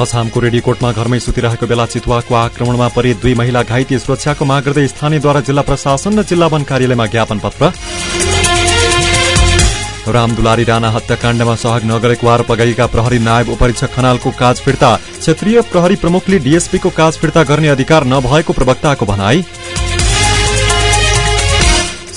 अछामको रेडीकोटमा घरमै सुतिरहेको बेला चितुवाको आक्रमणमा परि। दुई महिला घाइते सुरक्षाको माग गर्दै स्थानीयद्वारा जिल्ला प्रशासन र जिल्ला वन कार्यालयमा ज्ञापन पत्र रामदुलारी राणा हत्याकाण्डमा सहयोग नगरेको आरोप लगाएका प्रहरी नायब उपरीक्षक खनालको काज फिर्ता। क्षेत्रीय प्रहरी प्रमुखले डीएसपीको काज फिर्ता गर्ने अधिकार नभएको प्रवक्ताको भनाई।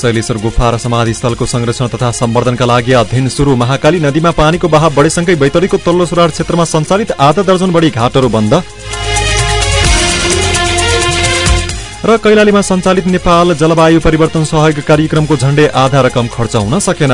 शैलेश्वर गुफा र समाधिस्थलको संरक्षण तथा सम्वर्धनका लागि अध्ययन शुरू महाकाली नदीमा पानीको बहाव बढेसँगै बैतडीको तल्लो सुरार क्षेत्रमा सञ्चालित आधा दर्जन बढी घाटहरू बन्द। र कैलालीमा सञ्चालित नेपाल जलवायु परिवर्तन सहयोग कार्यक्रमको झण्डै आधा रकम खर्च हुन सकेन।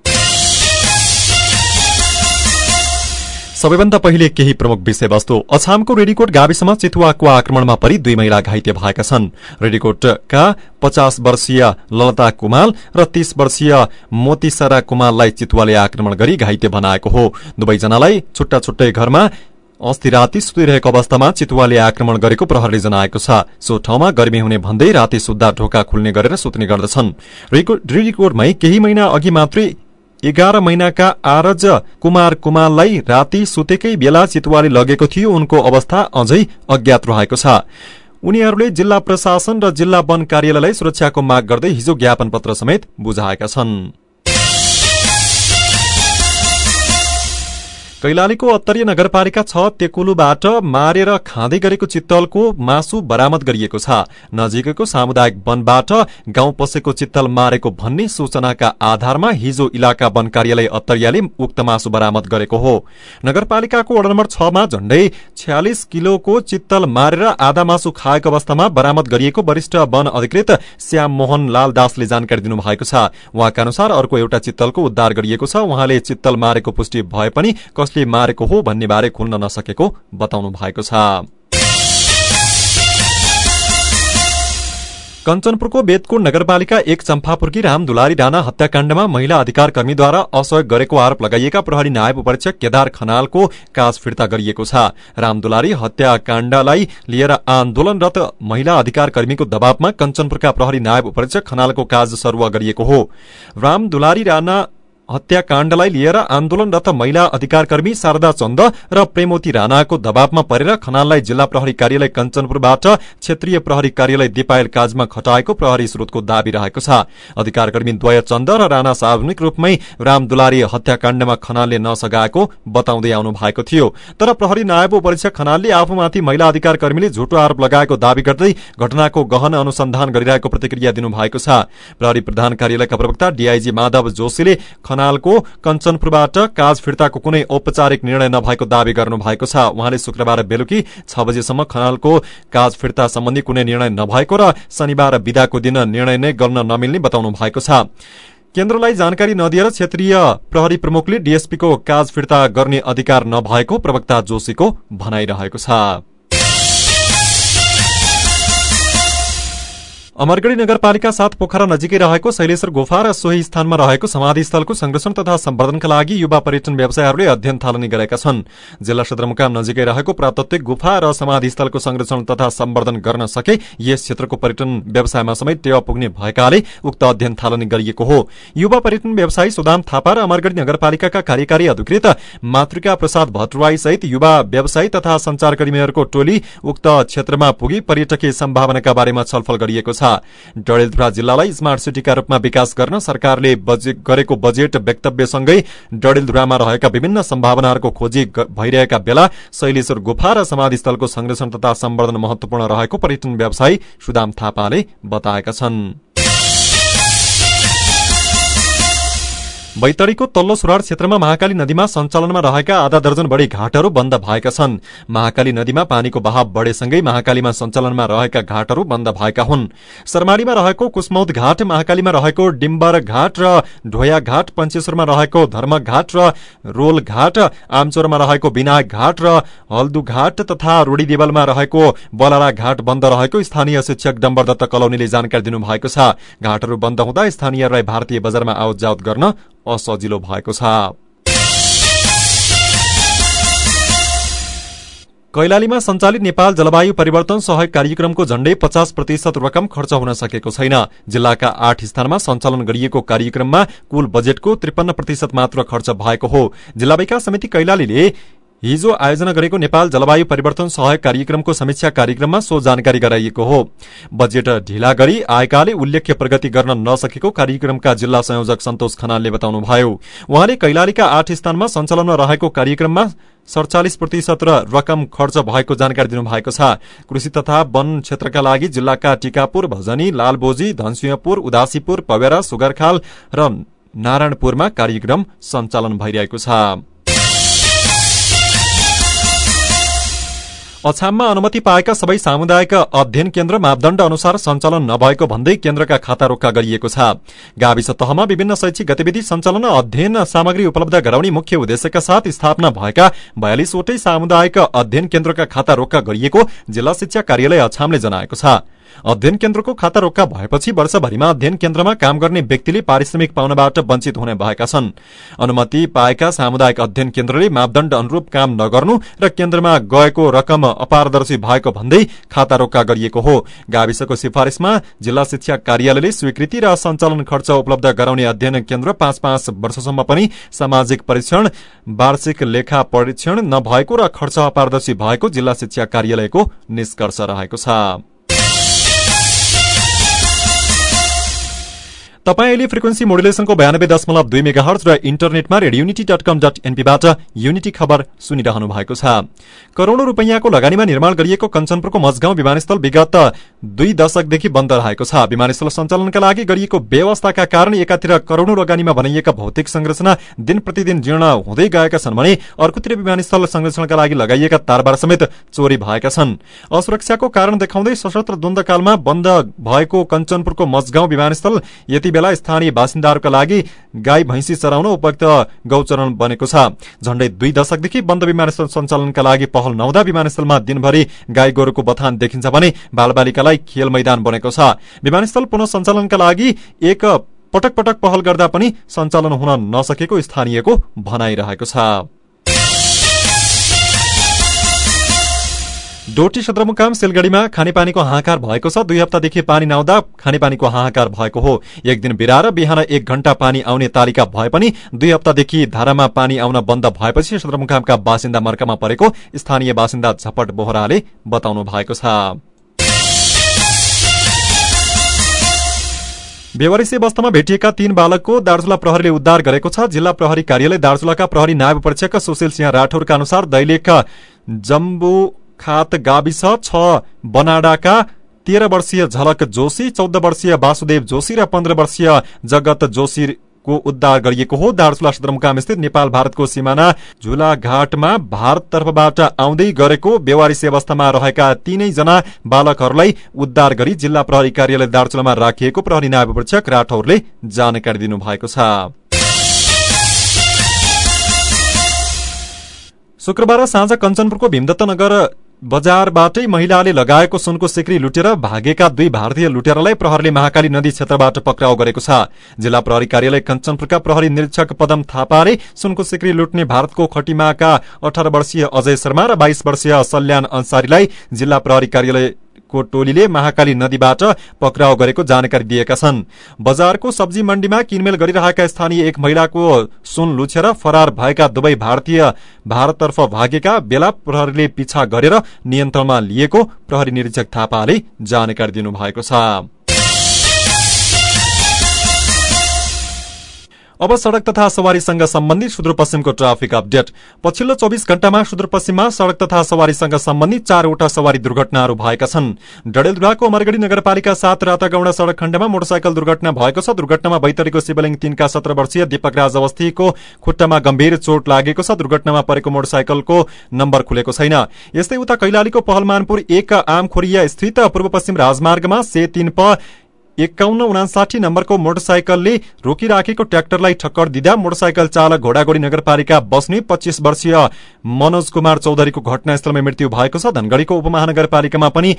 सबैभन्दा पहिले केही प्रमुख विषयवस्तु। अछामको रेडीकोट गाविसमा चितुवाको आक्रमणमा परि दुई महिला घाइते भएका छन्। रेडीकोटका पचास वर्षीय ललता कुमाल र तीस वर्षीय मोतीसरा कुमाललाई चितुवाले आक्रमण गरी घाइते बनाएको हो। दुवैजनालाई छुट्टा छुट्टै घरमा अस्ति राति सुतिरहेको अवस्थामा चितुवाले आक्रमण गरेको प्रहरले जनाएको छ। सो ठाउँमा गर्मी हुने भन्दै राति सुत्दा ढोका खुल्ने गरेर सुत्ने गर्दछन्। रेडीकोटमै केही महिना अघि मात्रै एघार महिनाका आरज कुमार कुमारलाई राति सुतेकै बेला चितुवाले लगेको थियो। उनको अवस्था अझै अज्ञात रहेको छ। उनीहरूले जिल्ला प्रशासन र जिल्ला वन कार्यालयलाई सुरक्षाको माग गर्दै हिजो ज्ञापन पत्र समेत बुझाएका छन्। कैलालीको अत्तरीय नगरपालिका छ तेकुलुबाट मारेर खाँदै गरेको चित्तलको मासु बरामद गरिएको छ। नजिकैको सामुदायिक वनबाट गाउँ पसेको चित्तल मारेको भन्ने सूचनाका आधारमा हिजो इलाका वन कार्यालय अत्तरियाले उक्त मासु बरामद गरेको हो। नगरपालिकाको वडा नम्बर छमा झण्डै छ्यालिस किलोको चित्तल मारेर आधा मासु खाएको अवस्थामा बरामद गरिएको वरिष्ठ वन अधिकृत श्याम मोहन लाल दासले जानकारी दिनुभएको छ। उहाँका अनुसार अर्को एउटा चित्तलको उद्धार गरिएको छ। उहाँले चित्तल मारेको पुष्टि भए पनि कसले मारेको हो भन्ने बारे खुल्न नसकेको बताउनु भएको छ। कञ्चनपुरको बेदकुण्ड नगरपालिका एक चम्फापुरकी राम दुलारी राणा हत्याकाण्डमा महिला अधिकार कर्मीद्वारा असहयोग गरेको आरोप लगाइएका प्रहरी नायब उपरीक्षक केदार खनालको काज फिर्ता गरिएको छ। राम दुलारी हत्याकाण्डलाई लिएर आन्दोलनरत महिला अधिकार कर्मीको दबावमा कञ्चनपुरका प्रहरी नायब उपरीक्षक खनालको काज सरुवा गरिएको हो। राम दुलारी राणा हत्याकाण्डलाई लिएर आन्दोलनरत महिला अधिकार कर्मी शारदा चन्द र प्रेमवती राणाको दबावमा परेर खनाललाई जिल्ला प्रहरी कार्यालय कञ्चनपुरबाट क्षेत्रीय प्रहरी कार्यालय दिपायल काजमा खटाएको प्रहरी स्रोतको दावी रहेको छ। अधिकार कर्मी द्वय चन्द र राणा सार्वजनिक रूपमै राम दुलारी हत्याकाण्डमा खनालले नसगाएको बताउँदै आउनु भएको थियो। तर प्रहरी नायब परीक्षक खनालले आफूमाथि महिला अधिकार कर्मीले झुटो आरोप लगाएको दावी गर्दै घटनाको गहन अनुसन्धान गरिरहेको प्रतिक्रिया दिनुभएको छ। प्रहरी प्रधान कार्यालयका प्रवक्ता डीआईजी माधव जोशीले खनालको कञ्चनपुरबाट काज फिर्ताको कुनै औपचारिक निर्णय नभएको दावी गर्नु भएको छ। उहाँले शुक्रबार बेलुकी छ बजेसम्म खनालको काज फिर्ता सम्बन्धी कुनै निर्णय नभएको र शनिबार विदाको दिन निर्णय नै गर्न नमिल्ने बताउनु भएको छ। केन्द्रलाई जानकारी नदिएर क्षेत्रीय प्रहरी प्रमुखले डीएसपीको काज फिर्ता गर्ने अधिकार नभएको प्रवक्ता जोशीको भनाइरहेको छ। अमरगढ़ी नगरपालिका सात पोखरा नजिकै रहेको शैलेश्वर गुफा र सोही स्थानमा रहेको समाधिस्थलको संरक्षण तथा सम्वर्धनका लागि युवा पर्यटन व्यवसायहरूले अध्ययन थालनी गरेका छन्। जिल्ला सदरमुकाम नजिकै रहेको पुरातत्विक गुफा र समाधिस्थलको संरक्षण तथा सम्वर्धन गर्न सके यस क्षेत्रको पर्यटन व्यवसायमा समेत टेवा पुग्ने भएकाले उक्त अध्ययन थालनी गरिएको हो। युवा पर्यटन व्यवसायी सुदाम थापा र अमरगढ़ी नगरपालिकाका कार्यकारी अधिकृत मातृका प्रसाद भट्टराई सहित युवा व्यवसायी तथा संचारकर्मीहरूको टोली उक्त क्षेत्रमा पुगी पर्यटकीय सम्भावनाका बारेमा छलफल गरिएको छ। डडेलधुरा जिल्लालाई स्मार्ट सिटीका रूपमा विकास गर्न सरकारले गरेको बजेट वक्तव्यसँगै डडेलधुरामा रहेका विभिन्न सम्भावनाहरूको खोजी भइरहेका बेला शैलेश्वर गुफा र समाधिस्थलको संरक्षण तथा सम्वर्धन महत्वपूर्ण रहेको पर्यटन व्यवसायी सुदाम थापाले बताएका छन्। बैतडीको तल्लो सुरार क्षेत्रमा महाकाली नदीमा सञ्चालनमा रहेका आधा दर्जन बढ़ी घाटहरू बन्द भएका छन्। महाकाली नदीमा पानीको बहाव बढेसँगै महाकालीमा सञ्चालनमा रहेका घाटहरू बन्द भएका हुन्। शर्मालीमा रहेको कुसमौत घाट महाकालीमा रहेको डिम्बर घाट र ढोया घाट पञ्चेश्वरमा रहेको धर्म घाट र रोल घाट आमचोरमा रहेको विनायक घाट र हल्दु घाट तथा रूढी देवलमा रहेको बलारा घाट बन्द रहेको स्थानीय शिक्षक डम्बर दत्त कलौनीले जानकारी दिनुभएको छ। घाटहरू बन्द हुँदा स्थानीयहरूलाई भारतीय बजारमा आवत जावत गर्न असजिलो भएको छ। कैलालीमा सञ्चालित नेपाल जलवायु परिवर्तन सहयोग कार्यक्रमको झण्डै पचास प्रतिशत रकम खर्च हुन सकेको छैन। जिल्लाका आठ स्थानमा सञ्चालन गरिएको कार्यक्रममा कुल बजेटको त्रिपन्न प्रतिशत मात्र खर्च भएको हो। जिल्ला विकास समिति कैलालीले हिजो आयोजना गरेको नेपाल जलवायु परिवर्तन सहयोग कार्यक्रमको समीक्षा कार्यक्रममा सो जानकारी गराइएको हो। बजेट ढिला गरी आएकाले उल्लेख्य प्रगति गर्न नसकेको कार्यक्रमका जिल्ला संयोजक सन्तोष खनालले बताउनुभयो। उहाँले कैलालीका आठ स्थानमा सञ्चालनमा रहेको कार्यक्रममा सड़चालिस प्रतिशत र रकम खर्च भएको जानकारी दिनुभएको छ। कृषि तथा वन क्षेत्रका लागि जिल्लाका टिकापुर भजनी लालबोजी धनसिंहपुर उदासीपुर पवेरा सुगरखाल र नारायणपुरमा कार्यक्रम सञ्चालन भइरहेको छ। अछाममा अनुमति पाएका सबै सामुदायिक अध्ययन केन्द्र मापदण्ड अनुसार सञ्चालन नभएको भन्दै केन्द्रका खाता रोक्का गरिएको छ। गाविस तहमा विभिन्न शैक्षिक गतिविधि सञ्चालन अध्ययन सामग्री उपलब्ध गराउने मुख्य उद्देश्यका साथ स्थापना भएका बयालिसवटै सामुदायिक अध्ययन केन्द्रका खाता रोक्का गरिएको जिल्ला शिक्षा कार्यालय अछामले जनाएको छ। अध्ययन केन्द्रको खाता रोक्का भएपछि वर्षभरिमा अध्ययन केन्द्रमा काम गर्ने व्यक्तिले पारिश्रमिक पाउनबाट वञ्चित हुने भएका छन्। अनुमति पाएका सामुदायिक अध्ययन केन्द्रले मापदण्ड अनुरूप काम नगर्नु र केन्द्रमा गएको रकम अपारदर्शी भएको भन्दै खाता रोक्का गरिएको हो। गाविसको सिफारिशमा जिल्ला शिक्षा कार्यालयले स्वीकृति र सञ्चालन खर्च उपलब्ध गराउने अध्ययन केन्द्र पाँच पाँच वर्षसम्म पनि सामाजिक परीक्षण वार्षिक लेखा परीक्षण नभएको र खर्च अपारदर्शी भएको जिल्ला शिक्षा कार्यालयको निष्कर्ष रहेको छ। तपाईँ अहिले फ्रिक्वेन्सी मोडुलेसनको बयानब्बे दशमलव दुई मेगा हर्च र इन्टरनेटमा Radio Unity dot com dot एनपीबाट Unity खबर सुनिरहनु भएको छ। करोड़ौं रूपियाँको लगानीमा निर्माण गरिएको कञ्चनपुरको मजगाउँ विमानस्थल विगत दुई दशकदेखि बन्द रहेको छ। विमानस्थल सञ्चालनका लागि गरिएको व्यवस्थाका कारण एकातिर करोड़ौं लगानीमा बनाइएका भौतिक संरचना दिन प्रतिदिन जीर्ण हुँदै गएका छन् भने अर्कोतिर विमानस्थल संरक्षणका लागि लगाइएका तारबार समेत चोरी भएका छन्। असुरक्षाको कारण देखाउँदै सशस्त्र द्वन्दकालमा बन्द भएको कञ्चनपुरको मजगाउँ विमानस्थल यति बेला स्थानीय बासिन्दाहरूका लागि गाई भैंसी चराउन उपयुक्त गौचरण बनेको छ। झण्डै दुई दशकदेखि बन्द विमानस्थल सञ्चालनका लागि पहल नहुँदा विमानस्थलमा दिनभरि गाई गोरुको बथान देखिन्छ भने बालबालिकालाई खेल मैदान बनेको छ। विमानस्थल पुनः सञ्चालनका लागि एक पटक पटक पहल गर्दा पनि सञ्चालन हुन नसकेको स्थानीयको भनाइरहेको छ। डोटी सदरमुकाम सिलगढ़ीमा खानेपानीको हाहाकार भएको छ। दुई हप्तादेखि पानी नआउँदा खानेपानीको हाहाकार भएको हो। एक दिन बिराएर बिहान एक घण्टा पानी आउने तालिका भए पनि दुई हप्तादेखि धारामा पानी आउन बन्द भएपछि सदरमुकामका बासिन्दा मर्कामा परेको स्थानीय बासिन्दा झपट बोहराले बताउनु भएको छ। बेवारिसे बस्तामा भेटिएका तीन बालकको दार्चुला प्रहरीले उद्धार गरेको छ। जिल्ला प्रहरी कार्यालय दार्चुलाका प्रहरी नायब परीक्षक सुशील सिंह राठौरका अनुसार दैलेख जम्बू खात गाविस छ बनाडाका तेह्र वर्षीय झलक जोशी चौध वर्षीय वासुदेव जोशी र पन्ध्र वर्षीय जगत जोशी को उद्धार गरिएको हो। दार्चुला सदरमुकाम स्थित नेपाल भारतको सिमाना झुलाघाटमा भारत तर्फबाट आउँदै गरेको बेवारिसी अवस्थामा रहेका तीनैजना बालकहरूलाई उद्धार गरी जिल्ला प्रहरी कार्यालय दार्चुलामा राखिएको प्रहरी नायब परीक्षक राठौरले जानकारी दिनुभएको छ। शुक्रबार साँझ कञ्चनपुरको भीमदत्त नगर बजारबाटै महिलाले लगाएको सुनको सिक्री लुटेर भागेका दुई भारतीय लुटेरालाई प्रहरीले महाकाली नदी क्षेत्रबाट पक्राउ गरेको छ। जिल्ला प्रहरी कार्यालय कञ्चनपुरका प्रहरी निरीक्षक पदम थापाले सुनको सिक्री लुट्ने भारतको खटिमाका अठार वर्षीय अजय शर्मा र बाइस वर्षीय सल्यान अन्सारीलाई जिल्ला प्रहरी कार्यालय को टोलीले महाकाली नदीबाट पक्राउ गरेको जानकारी दिएका छन्। बजारको सब्जी मण्डीमा किनमेल गरिरहेका स्थानीय एक महिलाको सुन लुछेर फरार भएका दुवै भारतीय भारततर्फ भागेका बेला प्रहरीले पिछा गरेर नियन्त्रणमा लिएको प्रहरी निरीक्षक थापाले जानकारी दिनुभएको छ। अब सड़क तथा सवारीसँग सम्बन्धित सुदूरपश्चिमको ट्राफिक अपडेट। पछिल्लो चौबिस घण्टामा सुदूरपश्चिममा सड़क तथा सवारीसँग सम्बन्धित चारवटा सवारी दुर्घटनाहरू भएका छन्। डडेलधुराको अमरगढ़ी नगरपालिका सात रातागौडा सड़क खण्डमा मोटरसाइकल दुर्घटना भएको छ। दुर्घटनामा बैतरीको शिवलिङ तीनका सत्र वर्षीय दीपक राज अवस्थीको खुट्टामा गम्भीर चोट लागेको छ। दुर्घटनामा परेको मोटरसाइकलको नम्बर खुलेको छैन। यस्तै उता कैलालीको पहलमानपुर एक आमखोरिया स्थित पूर्व पश्चिम राजमार्गमा से तीन प एकाउन्न उनासाठी नम्बरको मोटरसाइकलले रोकिराखेको ट्र्याक्टरलाई ठक्कर दिँदा मोटरसाइकल चालक घोडागोडी नगरपालिका बस्ने पच्चीस वर्षीय मनोज कुमार चौधरीको घटनास्थलमा मृत्यु भएको छ। धनगढ़ीको उपमहानगरपालिकामा पनि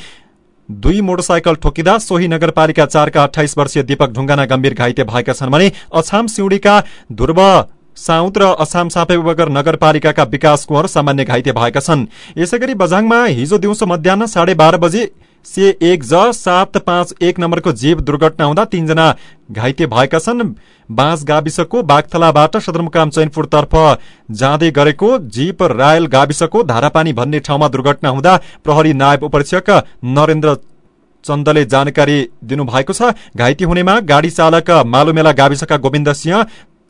दुई मोटरसाइकल ठोकिँदा सोही नगरपालिका चारका अठाइस वर्षीय दीपक ढुङ्गाना गम्भीर घाइते भएका छन् भने अछाम सिउडीका ध्रुव साउथ र असाम सापेबगर नगरपालिकाका विकास कुँवर सामान्य घाइते भएका छन्। यसै गरी बझाङमा हिजो दिउँसो मध्याह साढे बाह्र बजे से एक ज सात पाँच एक नम्बरको जीव दुर्घटना हुँदा तीनजना घाइते भएका छन्। बाँस गाविसको बागथलाबाट सदरमुकाम चैनपुरतर्फ जाँदै गरेको जीप रायल गाविसको धारापानी भन्ने ठाउँमा दुर्घटना हुँदा प्रहरी नायब उपरीक्षक नरेन्द्र चन्दले जानकारी दिनुभएको छ। घाइते हुनेमा गाड़ी चालक मालुमेला गाविसका गोविन्द सिंह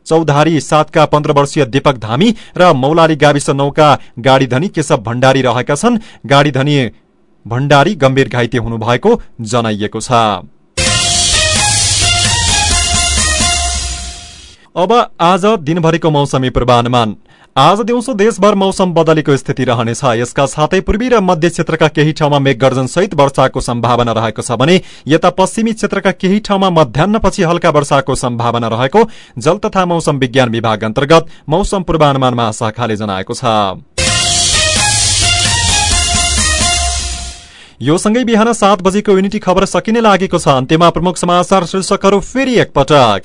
चौधारी सातका पन्ध्र वर्षीय दीपक धामी र मौलाली गाविस नौका गाड़ी धनी केशव भण्डारी रहेका छन्। गाड़ी धनी भण्डारी गम्भीर घाइते हुनुभएको जनाइएको छ। अब आज दिनभरिको मौसमी पूर्वानुमान। आज दिउँसो देशभर मौसम बदलेको स्थिति रहनेछ। यसका साथै पूर्वी र मध्य क्षेत्रका केही ठाउँमा मेघगर्जन सहित वर्षाको सम्भावना रहेको छ भने यता पश्चिमी क्षेत्रका केही ठाउँमा मध्याहपछि हल्का वर्षाको सम्भावना रहेको जल तथा मौसम विज्ञान विभाग अन्तर्गत मौसम पूर्वानुमान महाशाखाले जनाएको छ। यो सँगै बिहान सात बजेको युनिटी खबर सकिने लागेको छ। अन्त्यमा प्रमुख समाचार शीर्षकहरू फेरि एकपटक।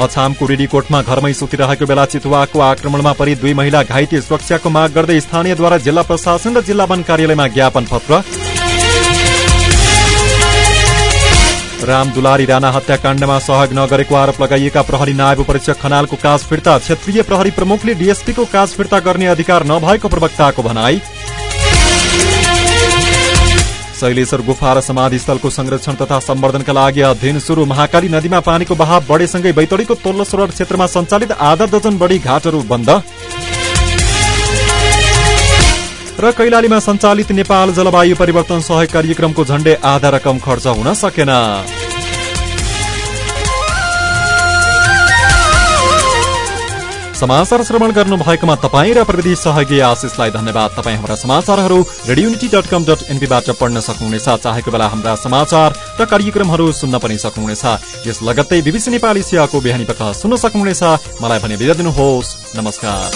अछामको रिडीकोटमा घरमै सुतिरहेको बेला चितुवाको आक्रमणमा परि दुई महिला घाइते सुरक्षाको माग गर्दै स्थानीयद्वारा जिल्ला प्रशासन र जिल्ला वन कार्यालयमा ज्ञापन पत्र राम दुलारी राणा हत्याकाण्डमा सहयोग नगरेको आरोप लगाइएका प्रहरी नायब परीक्षक खनालको काज फिर्ता क्षेत्रीय प्रहरी प्रमुखले डीएसपीको काज फिर्ता गर्ने अधिकार नभएको प्रवक्ताको भनाई। शैलेश्वर गुफा र समाधिस्थलको संरक्षण तथा सम्वर्धनका लागि अध्ययन शुरू महाकाली नदीमा पानीको बहाव बढेसँगै बैतडीको तल्लो सरोवर क्षेत्रमा सञ्चालित आधा दर्जन बढी घाटहरू बन्द। र कैलालीमा सञ्चालित नेपाल जलवायु परिवर्तन सहयोग कार्यक्रमको झण्डै आधा रकम खर्च हुन सकेन। समाचार श्रवण गर्नु भएकोमा तपाईँ र प्रविधि सहयोगी आशिषलाई धन्यवाद। तपाईँ हाम्रा समाचारहरू Radio Unity dot com dot एनपीबाट पढ्न सक्नुहुनेछ। चाहेको बेला हाम्रा समाचार र कार्यक्रमहरू सुन्न पनि सक्नुहुनेछ। यस लगत्तै बिबिसी नेपाली सियाको बिहानी पख सुन्न सक्नुहुनेछ। मलाई भने बिदा दिनुहोस्। नमस्कार।